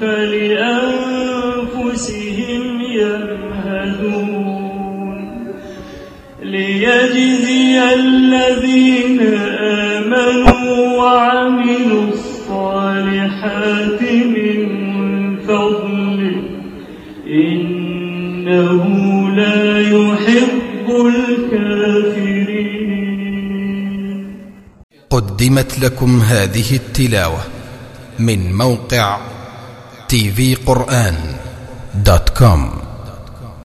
فلأنفسهم يمهدون ليجزي الذين آمنوا وعملوا الصالحات من فضله. إنه لا يحب الكافرين. قدمت لكم هذه التلاوة من موقع كوم